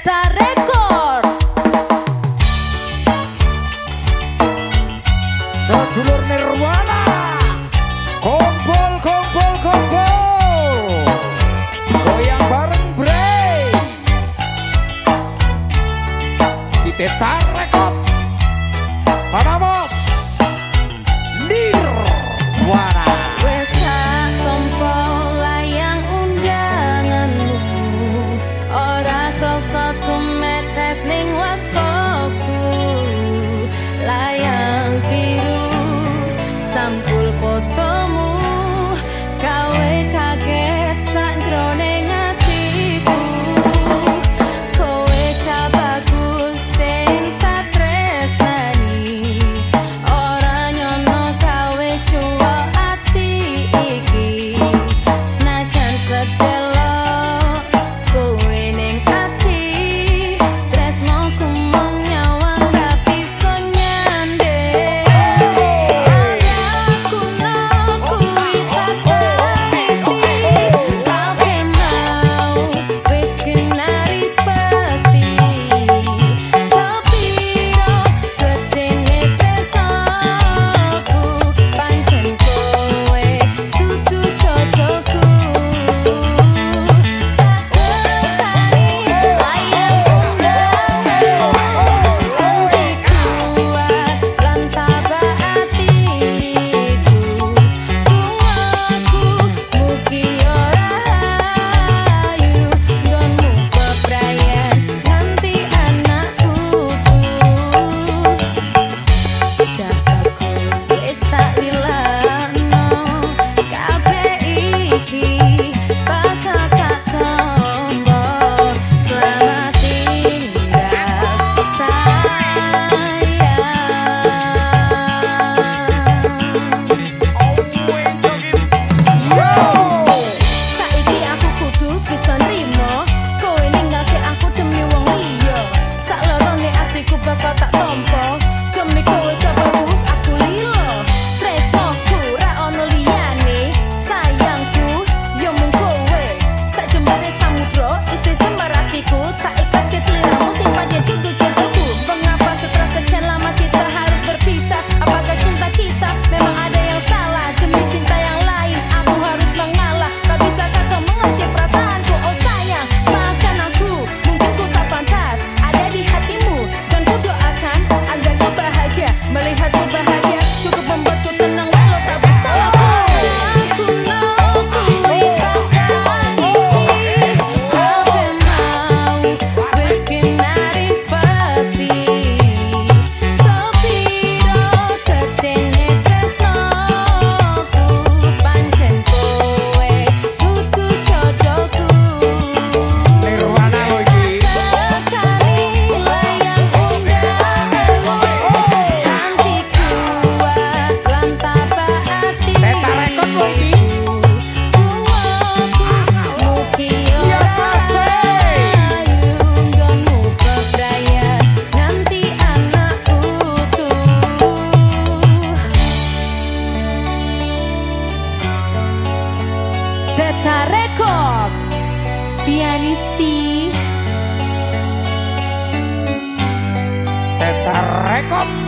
Peta Rekor! Sedulur Nirwana Goyang bareng Rekor! pianisti. Te,